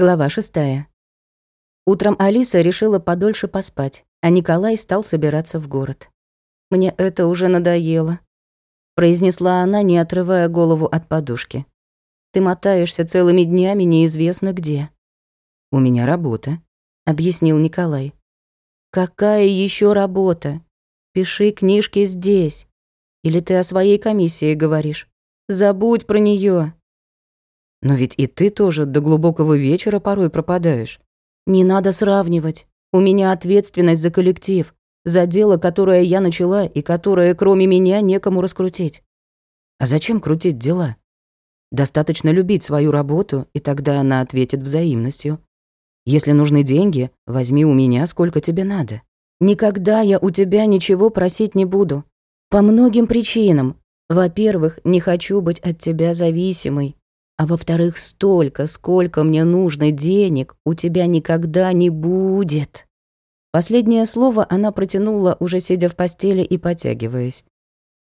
Глава шестая. Утром Алиса решила подольше поспать, а Николай стал собираться в город. «Мне это уже надоело», — произнесла она, не отрывая голову от подушки. «Ты мотаешься целыми днями неизвестно где». «У меня работа», — объяснил Николай. «Какая еще работа? Пиши книжки здесь. Или ты о своей комиссии говоришь? Забудь про нее. Но ведь и ты тоже до глубокого вечера порой пропадаешь. Не надо сравнивать. У меня ответственность за коллектив, за дело, которое я начала и которое, кроме меня, некому раскрутить. А зачем крутить дела? Достаточно любить свою работу, и тогда она ответит взаимностью. Если нужны деньги, возьми у меня сколько тебе надо. Никогда я у тебя ничего просить не буду. По многим причинам. Во-первых, не хочу быть от тебя зависимой. А во-вторых, столько, сколько мне нужно денег, у тебя никогда не будет. Последнее слово она протянула, уже сидя в постели и потягиваясь.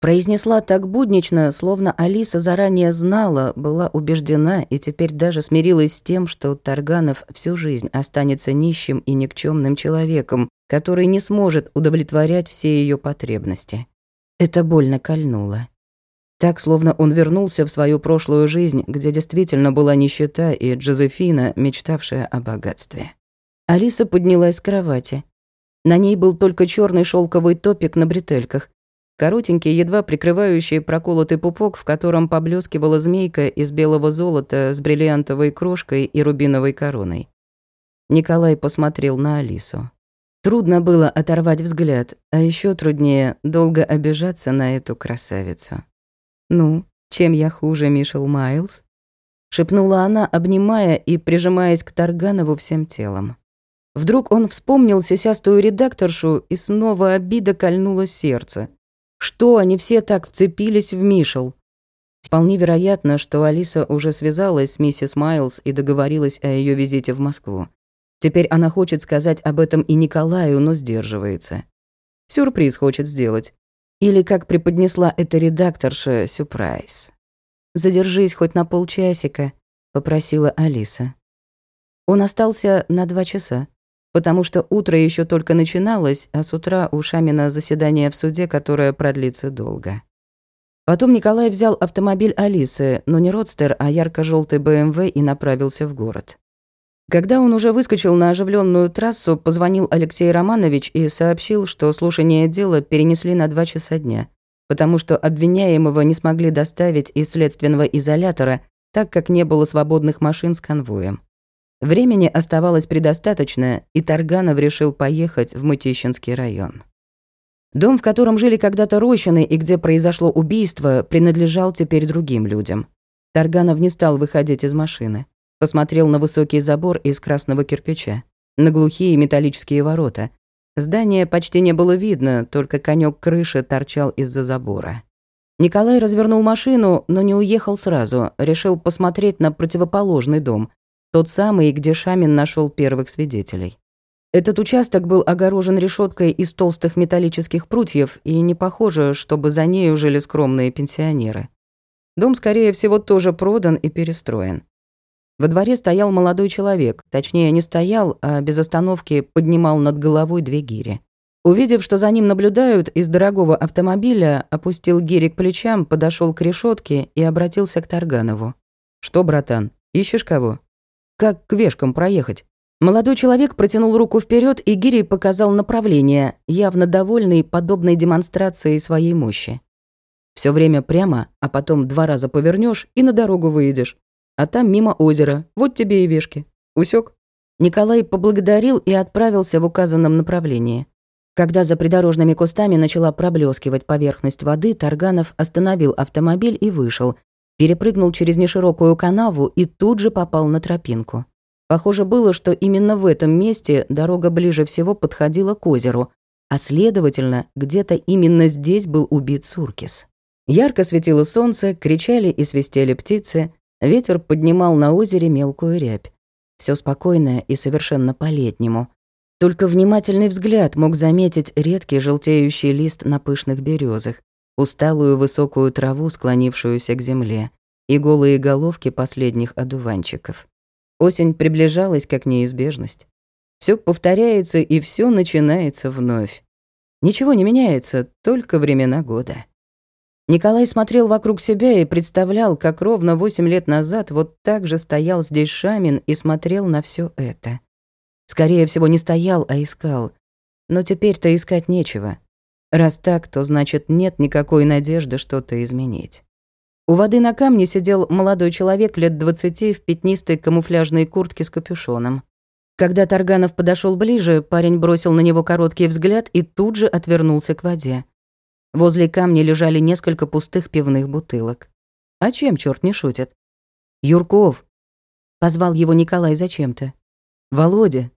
Произнесла так буднично, словно Алиса заранее знала, была убеждена и теперь даже смирилась с тем, что Тарганов всю жизнь останется нищим и никчемным человеком, который не сможет удовлетворять все ее потребности. Это больно кольнуло. Так, словно он вернулся в свою прошлую жизнь, где действительно была нищета и Джозефина, мечтавшая о богатстве. Алиса поднялась с кровати. На ней был только черный шелковый топик на бретельках, коротенький, едва прикрывающий проколотый пупок, в котором поблескивала змейка из белого золота с бриллиантовой крошкой и рубиновой короной. Николай посмотрел на Алису. Трудно было оторвать взгляд, а еще труднее долго обижаться на эту красавицу. «Ну, чем я хуже, Мишел Майлз?» — шепнула она, обнимая и прижимаясь к Тарганову всем телом. Вдруг он вспомнил сисястую редакторшу, и снова обида кольнула сердце. Что они все так вцепились в Мишел? Вполне вероятно, что Алиса уже связалась с миссис Майлз и договорилась о ее визите в Москву. Теперь она хочет сказать об этом и Николаю, но сдерживается. Сюрприз хочет сделать. Или, как преподнесла эта редакторша, сюрприз. «Задержись хоть на полчасика», — попросила Алиса. Он остался на два часа, потому что утро еще только начиналось, а с утра у Шамина заседание в суде, которое продлится долго. Потом Николай взял автомобиль Алисы, но не родстер, а ярко желтый БМВ и направился в город. Когда он уже выскочил на оживленную трассу, позвонил Алексей Романович и сообщил, что слушание дела перенесли на два часа дня, потому что обвиняемого не смогли доставить из следственного изолятора, так как не было свободных машин с конвоем. Времени оставалось предостаточно, и Тарганов решил поехать в Мытищинский район. Дом, в котором жили когда-то Рощины и где произошло убийство, принадлежал теперь другим людям. Тарганов не стал выходить из машины. Посмотрел на высокий забор из красного кирпича, на глухие металлические ворота. Здания почти не было видно, только конек крыши торчал из-за забора. Николай развернул машину, но не уехал сразу, решил посмотреть на противоположный дом, тот самый, где Шамин нашел первых свидетелей. Этот участок был огорожен решеткой из толстых металлических прутьев, и не похоже, чтобы за ней жили скромные пенсионеры. Дом, скорее всего, тоже продан и перестроен. Во дворе стоял молодой человек, точнее, не стоял, а без остановки поднимал над головой две гири. Увидев, что за ним наблюдают, из дорогого автомобиля опустил гири к плечам, подошел к решетке и обратился к Тарганову. «Что, братан, ищешь кого? Как к вешкам проехать?» Молодой человек протянул руку вперед, и Гири показал направление, явно довольный подобной демонстрацией своей мощи. Все время прямо, а потом два раза повернешь и на дорогу выйдешь а там мимо озера. Вот тебе и вешки. Усек? Николай поблагодарил и отправился в указанном направлении. Когда за придорожными кустами начала проблескивать поверхность воды, Тарганов остановил автомобиль и вышел, перепрыгнул через неширокую канаву и тут же попал на тропинку. Похоже было, что именно в этом месте дорога ближе всего подходила к озеру, а следовательно, где-то именно здесь был убит Суркис. Ярко светило солнце, кричали и свистели птицы, Ветер поднимал на озере мелкую рябь. Все спокойно и совершенно по-летнему. Только внимательный взгляд мог заметить редкий желтеющий лист на пышных березах, усталую высокую траву, склонившуюся к земле, и голые головки последних одуванчиков. Осень приближалась как неизбежность. Все повторяется и все начинается вновь. Ничего не меняется, только времена года. Николай смотрел вокруг себя и представлял, как ровно восемь лет назад вот так же стоял здесь Шамин и смотрел на все это. Скорее всего, не стоял, а искал. Но теперь-то искать нечего. Раз так, то значит нет никакой надежды что-то изменить. У воды на камне сидел молодой человек лет двадцати в пятнистой камуфляжной куртке с капюшоном. Когда Тарганов подошел ближе, парень бросил на него короткий взгляд и тут же отвернулся к воде. Возле камня лежали несколько пустых пивных бутылок. А чем черт не шутит? «Юрков!» — позвал его Николай зачем-то. «Володя!»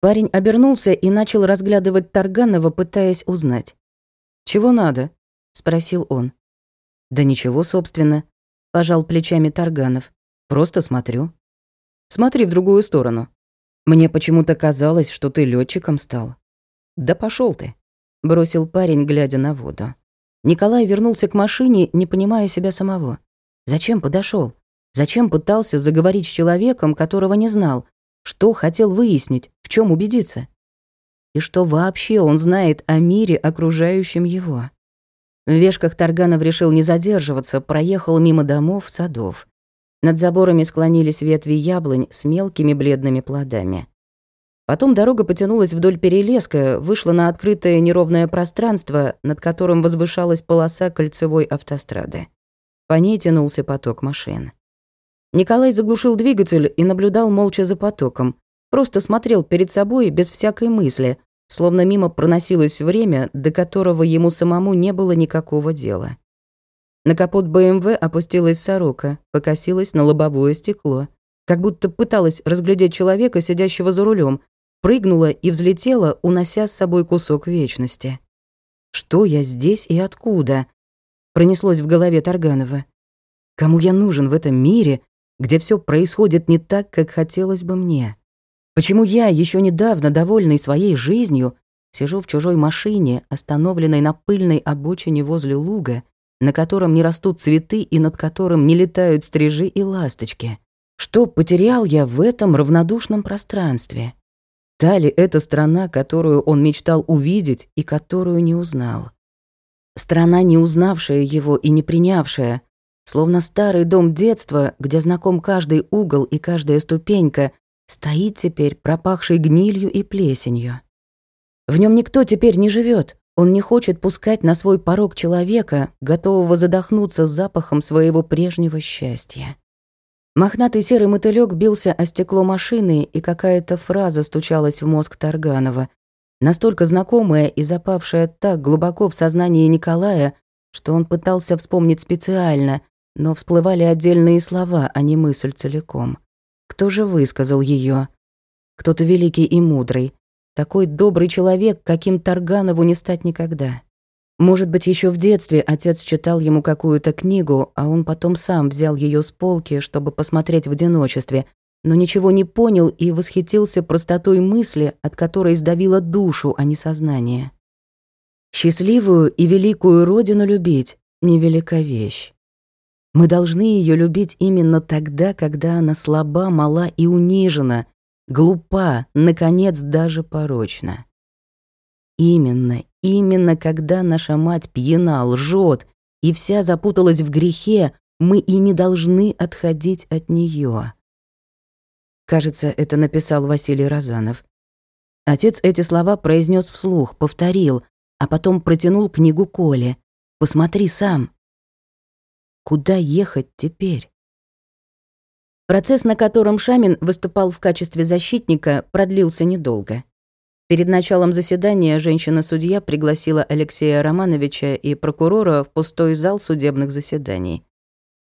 Парень обернулся и начал разглядывать Тарганова, пытаясь узнать. «Чего надо?» — спросил он. «Да ничего, собственно», — пожал плечами Тарганов. «Просто смотрю». «Смотри в другую сторону. Мне почему-то казалось, что ты летчиком стал». «Да пошел ты», — бросил парень, глядя на воду. Николай вернулся к машине, не понимая себя самого. Зачем подошел? Зачем пытался заговорить с человеком, которого не знал? Что хотел выяснить, в чем убедиться? и что вообще он знает о мире, окружающем его. В вешках Тарганов решил не задерживаться, проехал мимо домов, садов. Над заборами склонились ветви яблонь с мелкими бледными плодами. Потом дорога потянулась вдоль перелеска, вышла на открытое неровное пространство, над которым возвышалась полоса кольцевой автострады. По ней тянулся поток машин. Николай заглушил двигатель и наблюдал молча за потоком, Просто смотрел перед собой без всякой мысли, словно мимо проносилось время, до которого ему самому не было никакого дела. На капот БМВ опустилась сорока, покосилась на лобовое стекло, как будто пыталась разглядеть человека, сидящего за рулем, прыгнула и взлетела, унося с собой кусок вечности. «Что я здесь и откуда?» Пронеслось в голове Тарганова. «Кому я нужен в этом мире, где все происходит не так, как хотелось бы мне?» Почему я, еще недавно довольный своей жизнью, сижу в чужой машине, остановленной на пыльной обочине возле луга, на котором не растут цветы и над которым не летают стрижи и ласточки? Что потерял я в этом равнодушном пространстве? Та ли это страна, которую он мечтал увидеть и которую не узнал? Страна, не узнавшая его и не принявшая, словно старый дом детства, где знаком каждый угол и каждая ступенька, стоит теперь пропахший гнилью и плесенью. В нем никто теперь не живет. Он не хочет пускать на свой порог человека, готового задохнуться запахом своего прежнего счастья. Мохнатый серый мотылёк бился о стекло машины, и какая-то фраза стучалась в мозг Тарганова, настолько знакомая и запавшая так глубоко в сознании Николая, что он пытался вспомнить специально, но всплывали отдельные слова, а не мысль целиком. Кто же высказал ее? Кто-то великий и мудрый. Такой добрый человек, каким Тарганову не стать никогда. Может быть, еще в детстве отец читал ему какую-то книгу, а он потом сам взял ее с полки, чтобы посмотреть в одиночестве, но ничего не понял и восхитился простотой мысли, от которой сдавило душу, а не сознание. Счастливую и великую родину любить — невелика вещь. Мы должны ее любить именно тогда, когда она слаба, мала и унижена, глупа, наконец, даже порочна. Именно, именно когда наша мать пьяна, лжет и вся запуталась в грехе, мы и не должны отходить от нее. Кажется, это написал Василий Розанов. Отец эти слова произнес вслух, повторил, а потом протянул книгу Коле. «Посмотри сам». Куда ехать теперь? Процесс, на котором Шамин выступал в качестве защитника, продлился недолго. Перед началом заседания женщина-судья пригласила Алексея Романовича и прокурора в пустой зал судебных заседаний.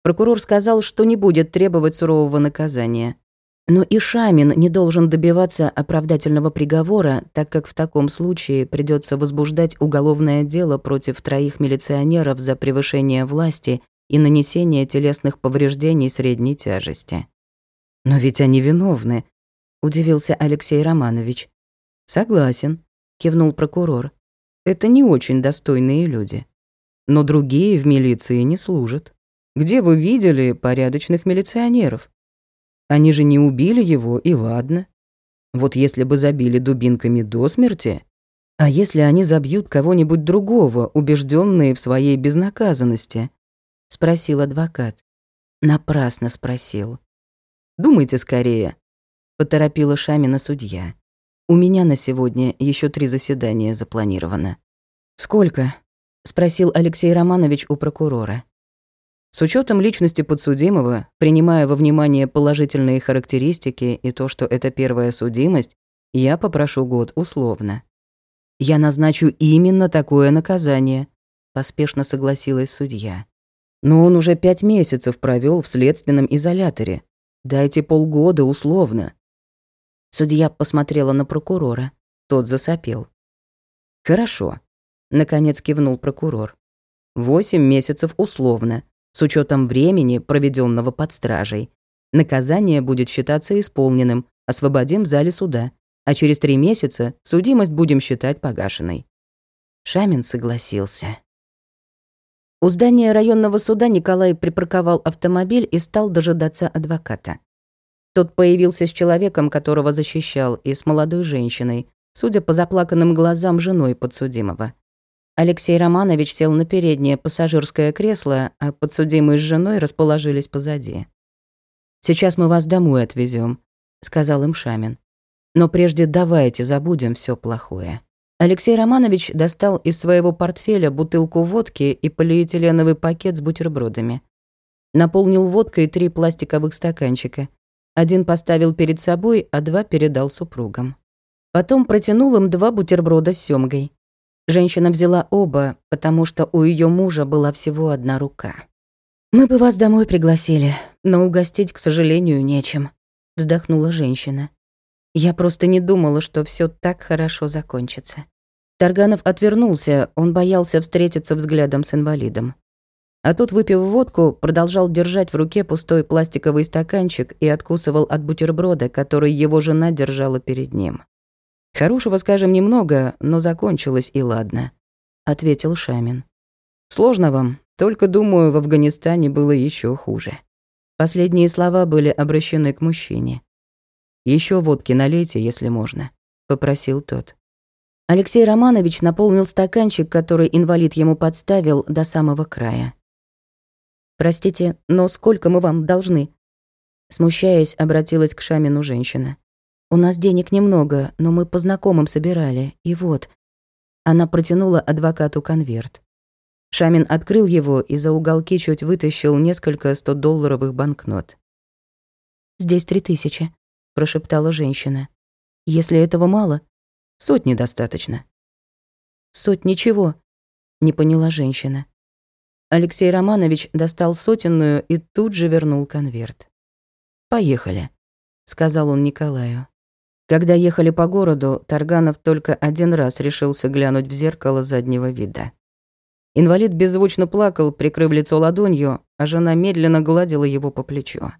Прокурор сказал, что не будет требовать сурового наказания. Но и Шамин не должен добиваться оправдательного приговора, так как в таком случае придется возбуждать уголовное дело против троих милиционеров за превышение власти и нанесение телесных повреждений средней тяжести. «Но ведь они виновны», — удивился Алексей Романович. «Согласен», — кивнул прокурор. «Это не очень достойные люди. Но другие в милиции не служат. Где вы видели порядочных милиционеров? Они же не убили его, и ладно. Вот если бы забили дубинками до смерти, а если они забьют кого-нибудь другого, убежденные в своей безнаказанности? Спросил адвокат. Напрасно спросил. Думайте скорее, поторопила Шамина судья. У меня на сегодня еще три заседания запланировано. Сколько? спросил Алексей Романович у прокурора. С учетом личности подсудимого, принимая во внимание положительные характеристики и то, что это первая судимость, я попрошу год условно. Я назначу именно такое наказание, поспешно согласилась судья. Но он уже пять месяцев провел в следственном изоляторе. Дайте полгода условно. Судья посмотрела на прокурора. Тот засопел. Хорошо, наконец кивнул прокурор. Восемь месяцев условно с учетом времени, проведенного под стражей. Наказание будет считаться исполненным, освободим в зале суда, а через три месяца судимость будем считать погашенной. Шамин согласился. У здания районного суда Николай припарковал автомобиль и стал дожидаться адвоката. Тот появился с человеком, которого защищал, и с молодой женщиной, судя по заплаканным глазам женой подсудимого. Алексей Романович сел на переднее пассажирское кресло, а подсудимый с женой расположились позади. «Сейчас мы вас домой отвезем, сказал им Шамин. «Но прежде давайте забудем все плохое». Алексей Романович достал из своего портфеля бутылку водки и полиэтиленовый пакет с бутербродами. Наполнил водкой три пластиковых стаканчика. Один поставил перед собой, а два передал супругам. Потом протянул им два бутерброда с сёмгой. Женщина взяла оба, потому что у ее мужа была всего одна рука. «Мы бы вас домой пригласили, но угостить, к сожалению, нечем», — вздохнула женщина. «Я просто не думала, что все так хорошо закончится». Тарганов отвернулся, он боялся встретиться взглядом с инвалидом. А тут, выпив водку, продолжал держать в руке пустой пластиковый стаканчик и откусывал от бутерброда, который его жена держала перед ним. Хорошего, скажем, немного, но закончилось и ладно, ответил Шамин. Сложно вам, только думаю, в Афганистане было еще хуже. Последние слова были обращены к мужчине. Еще водки налейте, если можно, попросил тот. Алексей Романович наполнил стаканчик, который инвалид ему подставил, до самого края. «Простите, но сколько мы вам должны?» Смущаясь, обратилась к Шамину женщина. У нас денег немного, но мы по знакомым собирали, и вот». Она протянула адвокату конверт. Шамин открыл его и за уголки чуть вытащил несколько 100-долларовых банкнот. «Здесь три тысячи», — прошептала женщина. «Если этого мало, сотни достаточно». «Сотни чего?» — не поняла женщина. Алексей Романович достал сотенную и тут же вернул конверт. «Поехали», — сказал он Николаю. Когда ехали по городу, Тарганов только один раз решился глянуть в зеркало заднего вида. Инвалид беззвучно плакал, прикрыв лицо ладонью, а жена медленно гладила его по плечу.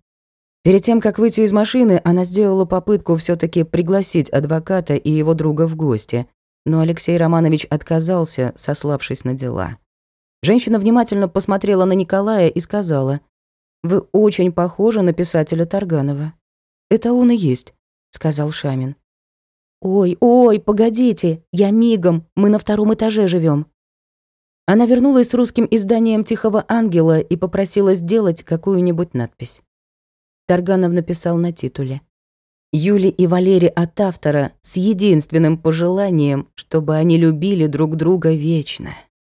Перед тем, как выйти из машины, она сделала попытку все таки пригласить адвоката и его друга в гости, но Алексей Романович отказался, сославшись на дела. Женщина внимательно посмотрела на Николая и сказала, «Вы очень похожи на писателя Тарганова. Это он и есть сказал Шамин. «Ой, ой, погодите, я мигом, мы на втором этаже живем. Она вернулась с русским изданием «Тихого ангела» и попросила сделать какую-нибудь надпись. Тарганов написал на титуле. Юли и Валерий от автора с единственным пожеланием, чтобы они любили друг друга вечно.